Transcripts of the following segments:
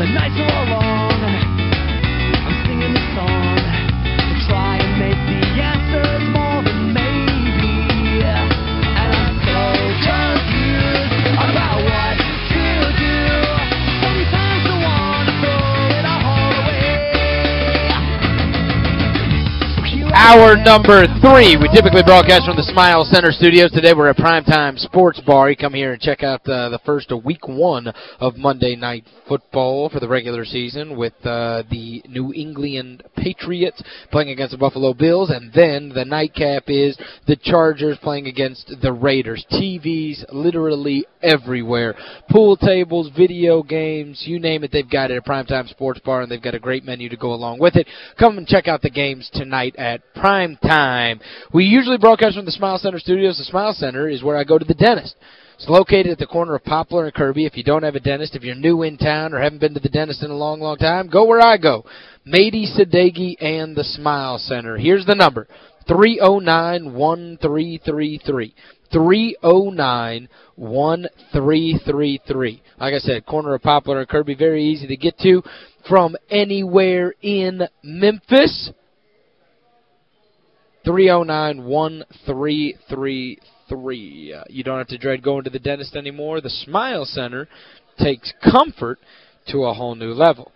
The nights are all long. Hour number three. We typically broadcast from the Smile Center studios. Today we're at Primetime Sports Bar. You come here and check out uh, the first week one of Monday Night Football for the regular season with uh, the New England Patriots playing against the Buffalo Bills. And then the nightcap is the Chargers playing against the Raiders. TVs literally everywhere. Pool tables, video games, you name it, they've got it at Primetime Sports Bar, and they've got a great menu to go along with it. Come and check out the games tonight at prime time. We usually broadcast from the Smile Center studios. The Smile Center is where I go to the dentist. It's located at the corner of Poplar and Kirby. If you don't have a dentist, if you're new in town or haven't been to the dentist in a long, long time, go where I go. Mady Sadeghi and the Smile Center. Here's the number, 309-1333. 309-1333. Like I said, corner of Poplar and Kirby, very easy to get to from anywhere in Memphis. 309-1333. Uh, you don't have to dread going to the dentist anymore. The Smile Center takes comfort to a whole new level.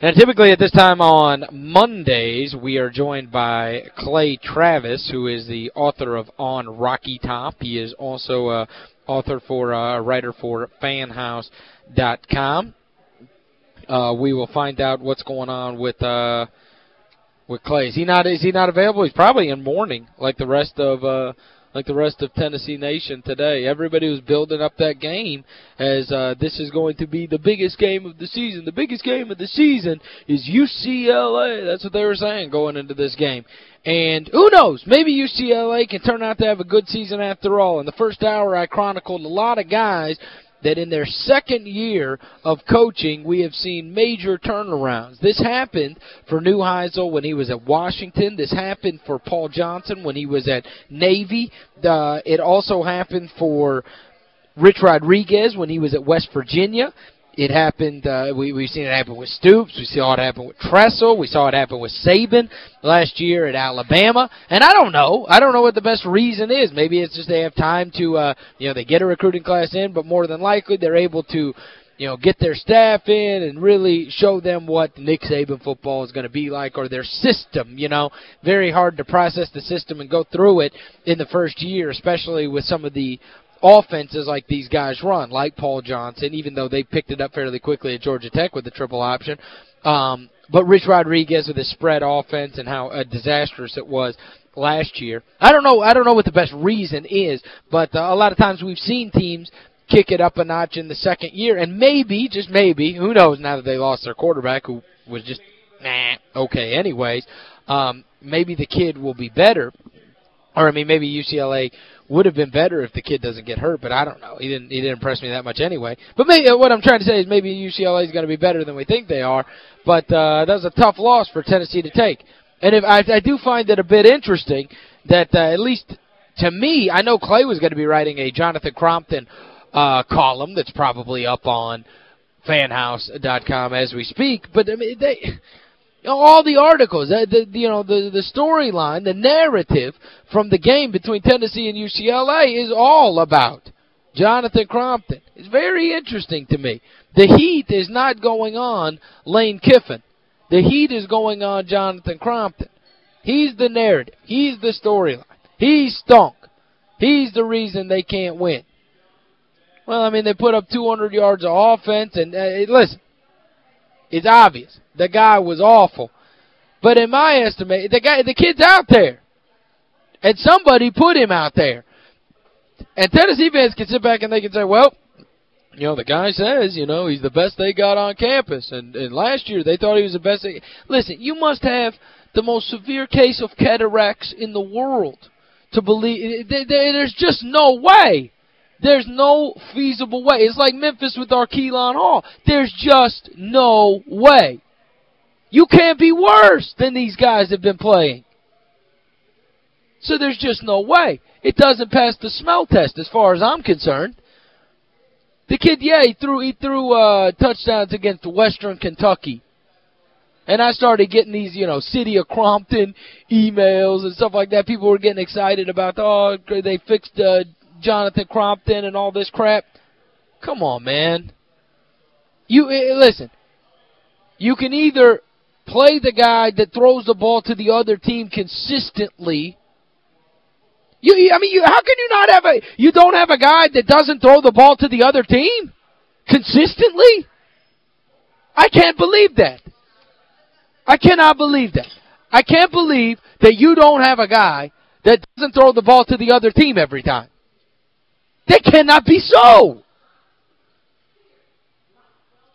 And typically at this time on Mondays, we are joined by Clay Travis, who is the author of On Rocky Top. He is also a author for uh, a writer for fanhouse.com. Uh, we will find out what's going on with uh, with Clay. Is he not is he not available? He's probably in mourning like the rest of uh like the rest of Tennessee Nation today. Everybody was building up that game as uh, this is going to be the biggest game of the season. The biggest game of the season is UCLA. That's what they were saying going into this game. And who knows, maybe UCLA can turn out to have a good season after all. In the first hour, I chronicled a lot of guys that in their second year of coaching, we have seen major turnarounds. This happened for Neuheisel when he was at Washington. This happened for Paul Johnson when he was at Navy. Uh, it also happened for Rich Rodriguez when he was at West Virginia. It happened, uh, we, we've seen it happen with Stoops. We saw it happen with Tressel. We saw it happen with Saban last year at Alabama. And I don't know. I don't know what the best reason is. Maybe it's just they have time to, uh, you know, they get a recruiting class in, but more than likely they're able to you know, get their staff in and really show them what Nick Saban football is going to be like or their system, you know. Very hard to process the system and go through it in the first year, especially with some of the offenses like these guys run, like Paul Johnson, even though they picked it up fairly quickly at Georgia Tech with the triple option. Um, but Rich Rodriguez with his spread offense and how uh, disastrous it was last year. I don't know I don't know what the best reason is, but uh, a lot of times we've seen teams kick it up a notch in the second year and maybe just maybe, who knows now that they lost their quarterback who was just nah, okay anyways, um, maybe the kid will be better or I mean maybe UCLA would have been better if the kid doesn't get hurt, but I don't know. He didn't he didn't impress me that much anyway. But maybe what I'm trying to say is maybe UCLA is going to be better than we think they are, but uh, that was a tough loss for Tennessee to take. And if I, I do find it a bit interesting that uh, at least to me, I know Clay was going to be writing a Jonathan Crompton uh, column that's probably up on fanhouse.com as we speak, but I mean they all the articles, the, the you know, the the storyline, the narrative from the game between Tennessee and UCLA is all about Jonathan Crompton. It's very interesting to me. The heat is not going on Lane Kiffin. The heat is going on Jonathan Crompton. He's the narrative. He's the storyline. He's stunk. He's the reason they can't win. Well, I mean, they put up 200 yards of offense, and uh, listen, it's obvious. The guy was awful. But in my estimate, the guy the kid's out there. And somebody put him out there. And Tennessee fans can sit back and they can say, well, you know, the guy says, you know, he's the best they got on campus. And, and last year they thought he was the best. They, listen, you must have the most severe case of cataracts in the world to believe. There's just no way. There's no feasible way. It's like Memphis with Arkelon Hall. There's just no way. You can't be worse than these guys have been playing. So there's just no way. It doesn't pass the smell test as far as I'm concerned. The kid, yeah, he threw he threw uh, touchdowns against Western Kentucky. And I started getting these, you know, City of Crompton emails and stuff like that. People were getting excited about, oh, they fixed uh, Jonathan Crompton and all this crap. Come on, man. You eh, Listen, you can either play the guy that throws the ball to the other team consistently you, I mean, you, how can you not have a, you don't have a guy that doesn't throw the ball to the other team consistently? I can't believe that. I cannot believe that. I can't believe that you don't have a guy that doesn't throw the ball to the other team every time. That cannot be so.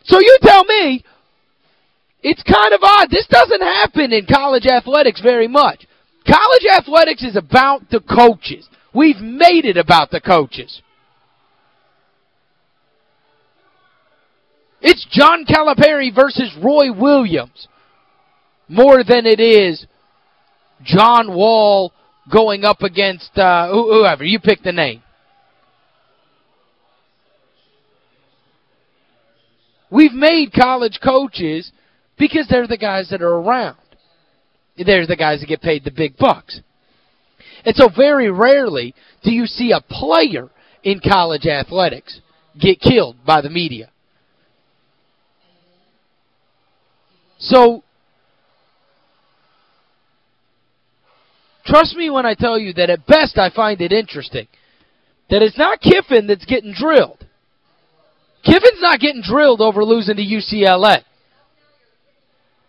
So you tell me, it's kind of odd. This doesn't happen in college athletics very much. College athletics is about the coaches. We've made it about the coaches. It's John Calipari versus Roy Williams more than it is John Wall going up against uh, whoever. You pick the name. We've made college coaches because they're the guys that are around. They're the guys that get paid the big bucks. And so very rarely do you see a player in college athletics get killed by the media. So, trust me when I tell you that at best I find it interesting that it's not Kiffin that's getting drilled. Kiffin's not getting drilled over losing to UCLA.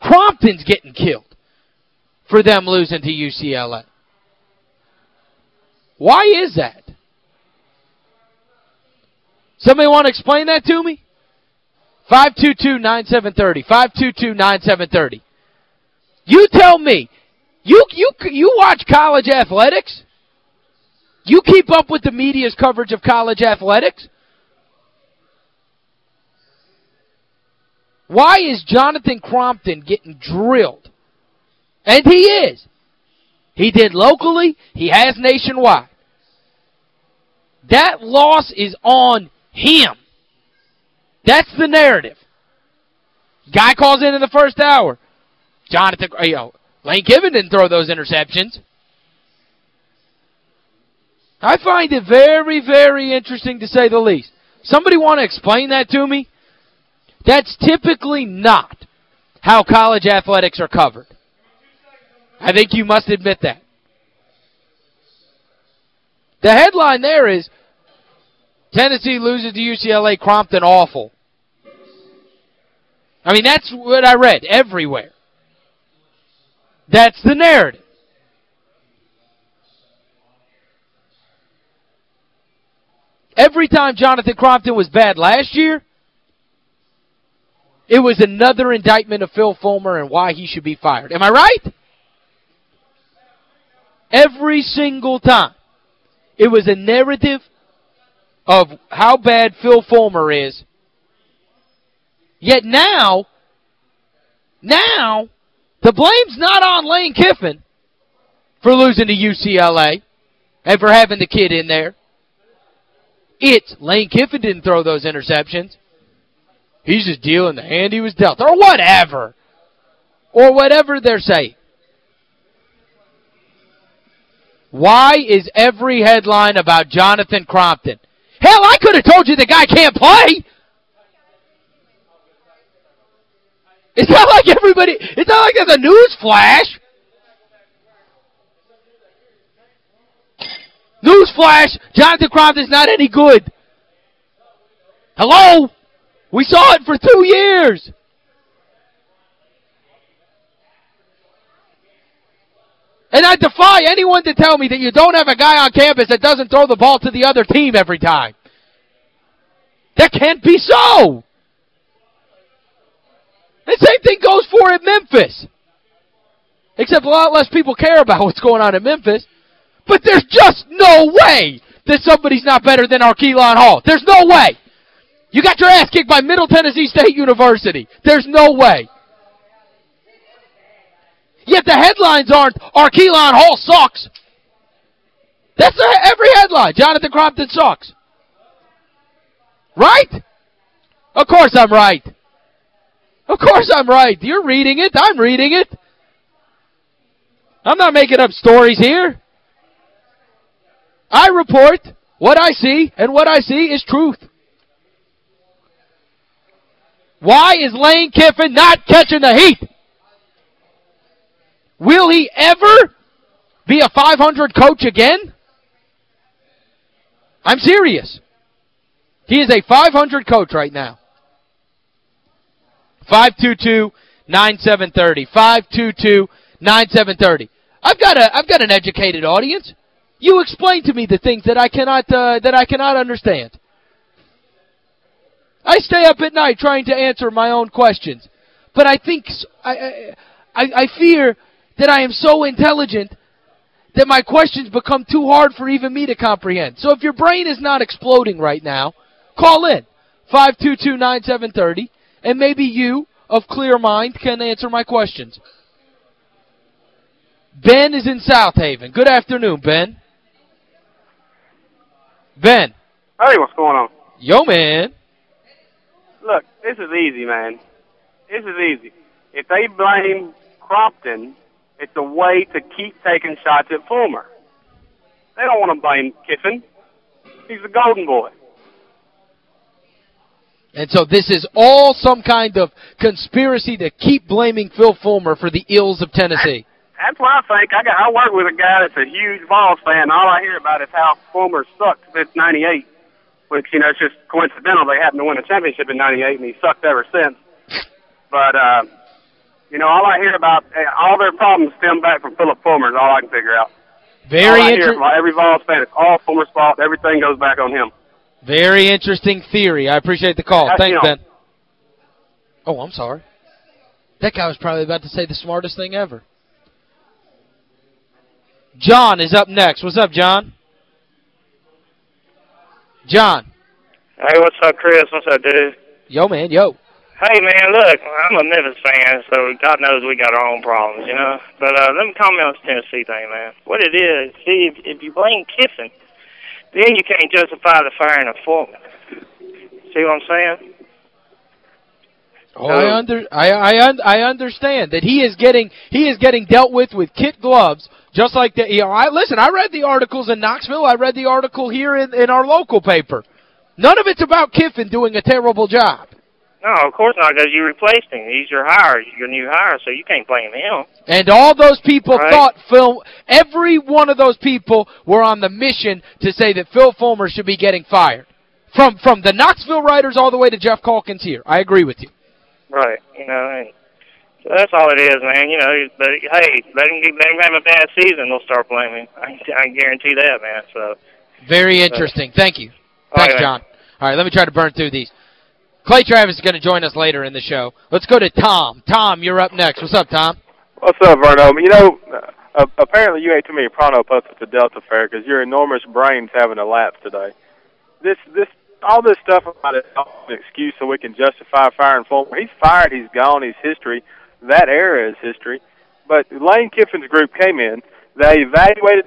Crompton's getting killed for them losing to UCLA. Why is that? Somebody want to explain that to me? 522-9730. 522-9730. You tell me. You you you watch college athletics? You keep up with the media's coverage of college athletics? Why is Jonathan Crompton getting drilled and he is. He did locally. He has nationwide. That loss is on him. That's the narrative. Guy calls in in the first hour. Jonathan, uh, you know, Lane Kiffin didn't throw those interceptions. I find it very, very interesting to say the least. Somebody want to explain that to me? That's typically not how college athletics are covered. I think you must admit that. The headline there is Tennessee loses to UCLA, Crompton awful. I mean, that's what I read everywhere. That's the narrative. Every time Jonathan Crompton was bad last year, it was another indictment of Phil Fulmer and why he should be fired. Am I right? Every single time. It was a narrative of how bad Phil Fulmer is. Yet now, now, the blame's not on Lane Kiffin for losing to UCLA and for having the kid in there. It's Lane Kiffin didn't throw those interceptions. He's just dealing the hand he was dealt. Or whatever. Or whatever they're saying. Why is every headline about Jonathan Crompton? Hell, I could have told you the guy can't play. It's not like everybody, it's not like there's a news flash. News flash, Jonathan Crompton's not any good. Hello? We saw it for two years. And I defy anyone to tell me that you don't have a guy on campus that doesn't throw the ball to the other team every time. That can't be so. The same thing goes for at Memphis. Except a lot less people care about what's going on in Memphis. But there's just no way that somebody's not better than Arkelon Hall. There's no way. You got your ass kicked by Middle Tennessee State University. There's no way. Yet the headlines aren't, Arkelon Hall sucks. That's every headline. Jonathan Crompton sucks. Right? Of course I'm right. Of course I'm right. You're reading it. I'm reading it. I'm not making up stories here. I report what I see, and what I see is truth. Why is Lane Kiffin not catching the heat? Will he ever be a 500 coach again? I'm serious. He is a 500 coach right now. 522-9730. 522-9730. I've got a I've got an educated audience. You explain to me the things that I cannot uh, that I cannot understand. I stay up at night trying to answer my own questions. But I think I I I fear that I am so intelligent that my questions become too hard for even me to comprehend. So if your brain is not exploding right now, call in 522-9730 and maybe you of clear mind can answer my questions. Ben is in Southaven. Good afternoon, Ben. Ben. Hey, what's going on? Yo, man. Look, this is easy, man. This is easy. If they blame Crompton, it's a way to keep taking shots at Fulmer. They don't want to blame Kiffin. He's the golden boy. And so this is all some kind of conspiracy to keep blaming Phil Fulmer for the ills of Tennessee. That's what I think. I got I work with a guy that's a huge Vols fan. All I hear about is how Fulmer sucked since 98, which, you know, it's just coincidental they happened to win a championship in 98, and he sucked ever since. But, uh, you know, all I hear about, eh, all their problems stem back from Philip Fulmer is all I can figure out. Very interesting. Every Vols fan, it's all Fulmer's fault. Everything goes back on him. Very interesting theory. I appreciate the call. That's, Thanks, you know, Ben. Oh, I'm sorry. That guy was probably about to say the smartest thing ever. John is up next. What's up, John? John. Hey, what's up, Chris? What's up, dude? Yo, man, yo. Hey, man, look, I'm a Memphis fan, so God knows we got our own problems, you know? But uh, let me comment on this Tennessee thing, man. What it is, see, if, if you blame Kiffin, then you can't justify the firing of Foreman. See what I'm saying? Oh, I under I I un, I understand that he is getting he is getting dealt with with kit gloves just like the you know I listen I read the articles in Knoxville. I read the article here in in our local paper. None of it's about Kiffin doing a terrible job. No, of course not because you replaced him. He's your hire. Your new hire so you can't blame him. And all those people right. thought Phil every one of those people were on the mission to say that Phil Fulmer should be getting fired. From from the Knoxville writers all the way to Geoff Calkins here. I agree with you Right, you know, and so that's all it is, man. You know, but hey, let him, let him have a bad season, they'll start blaming. I, I guarantee that, man. So Very interesting. Thank you. Thanks, right, John. All right, let me try to burn through these. Clay Travis is going to join us later in the show. Let's go to Tom. Tom, you're up next. What's up, Tom? What's up, Verno? You know, uh, apparently you ate too many Pronto Pups at the Delta Fair because your enormous brain's having a lapse today. This this all this stuff about it an excuse so we can justify firing Fulmer. He's fired. He's gone. He's history. That era is history. But Lane Kiffin's group came in. They evaluated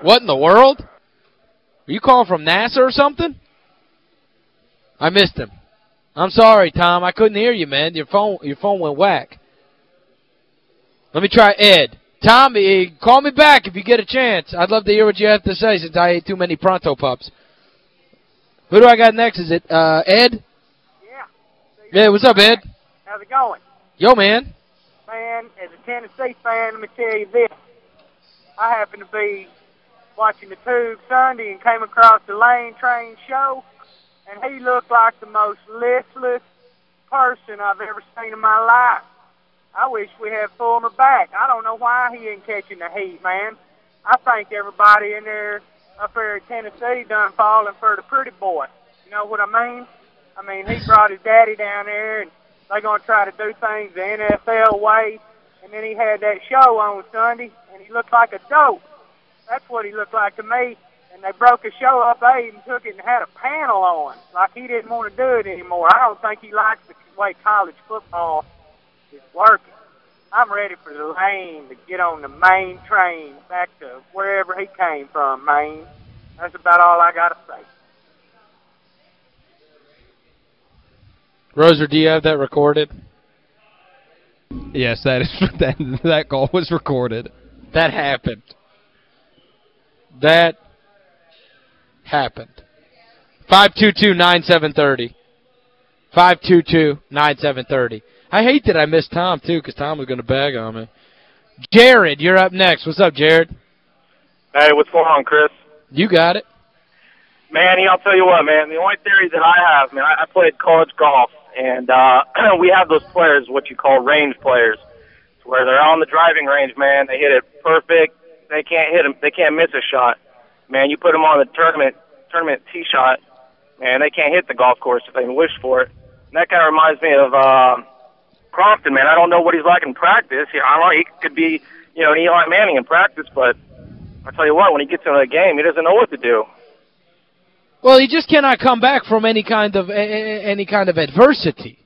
What in the world? Are you calling from NASA or something? I missed him. I'm sorry, Tom. I couldn't hear you, man. Your phone your phone went whack. Let me try Ed. Tom, eh, call me back if you get a chance. I'd love to hear what you have to say since I ate too many Pronto Pups. Who do I got next? Is it uh, Ed? Yeah. Yeah, what's up, Ed? How's it going? Yo, man. Man, as a Tennessee fan, let me tell you this. I happened to be watching the Tube Sunday and came across the Lane Train show, and he looked like the most listless person I've ever seen in my life. I wish we had Fulmer back. I don't know why he ain't catching the heat, man. I think everybody in there up there at Tennessee done falling for the pretty boy. You know what I mean? I mean, he brought his daddy down there, and they're going to try to do things the NFL way. And then he had that show on Sunday, and he looked like a dope. That's what he looked like to me. And they broke the show up. They even took it and had a panel on, like he didn't want to do it anymore. I don't think he likes the way college football is working. I'm ready for the lane to get on the main train back to wherever he came from, Maine. That's about all I got to say. Roser, do you have that recorded? Yes, that is that that call was recorded. That happened. That happened. 522-9730. 522-9730. I hate that I missed Tom, too, because Tom was going to bag on me. Jared, you're up next. What's up, Jared? Hey, what's going on, Chris? You got it. Man, I'll tell you what, man. The only theory that I have, man, I, I played college golf, and uh, we have those players, what you call range players, where they're on the driving range, man. They hit it perfect. They can't hit them. They can't miss a shot. Man, you put them on the tournament tournament tee shot, man, they can't hit the golf course if they wish for it. And that kind of reminds me of uh, Crompton, man. I don't know what he's like in practice. I don't know. He could be, you know, an Eli Manning in practice, but I tell you what, when he gets into the game, he doesn't know what to do. Well, he just cannot come back from any kind of any kind of adversity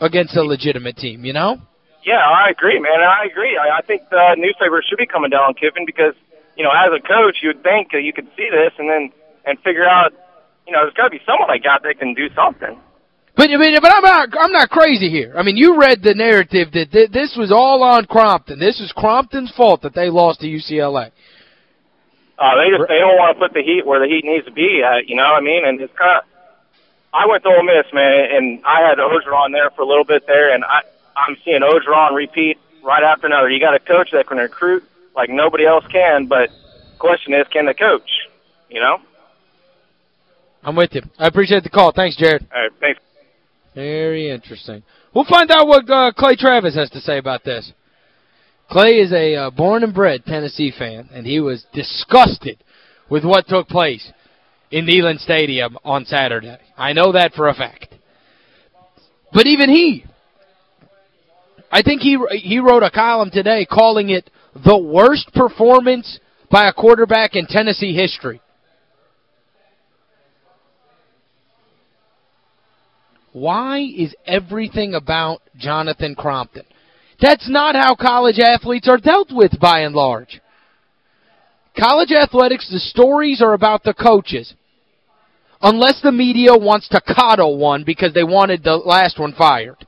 against a legitimate team, you know? Yeah, I agree, man. I agree. I, I think the newspapers should be coming down on Kiffin because, you know, as a coach, you would think you could see this and then and figure out, you know, there's got to be someone like that that can do something. But but I'm not I'm not crazy here. I mean, you read the narrative that th this was all on Crompton. This is Crompton's fault that they lost to UCLA. Uh, they just they don't want to put the heat where the heat needs to be at, you know what I mean? And it's kind of I went to Ole Miss, man, and I had Orgeron there for a little bit there, and I I'm seeing Orgeron repeat right after another. You got a coach that can recruit like nobody else can, but question is, can the coach? You know? I'm with you. I appreciate the call. Thanks, Jared. All right, thanks. Very interesting. We'll find out what uh, Clay Travis has to say about this. Clay is a uh, born and bred Tennessee fan, and he was disgusted with what took place in Neyland Stadium on Saturday. I know that for a fact. But even he, I think he he wrote a column today calling it the worst performance by a quarterback in Tennessee history. Why is everything about Jonathan Crompton? That's not how college athletes are dealt with by and large. College athletics, the stories are about the coaches. Unless the media wants to coddle one because they wanted the last one fired.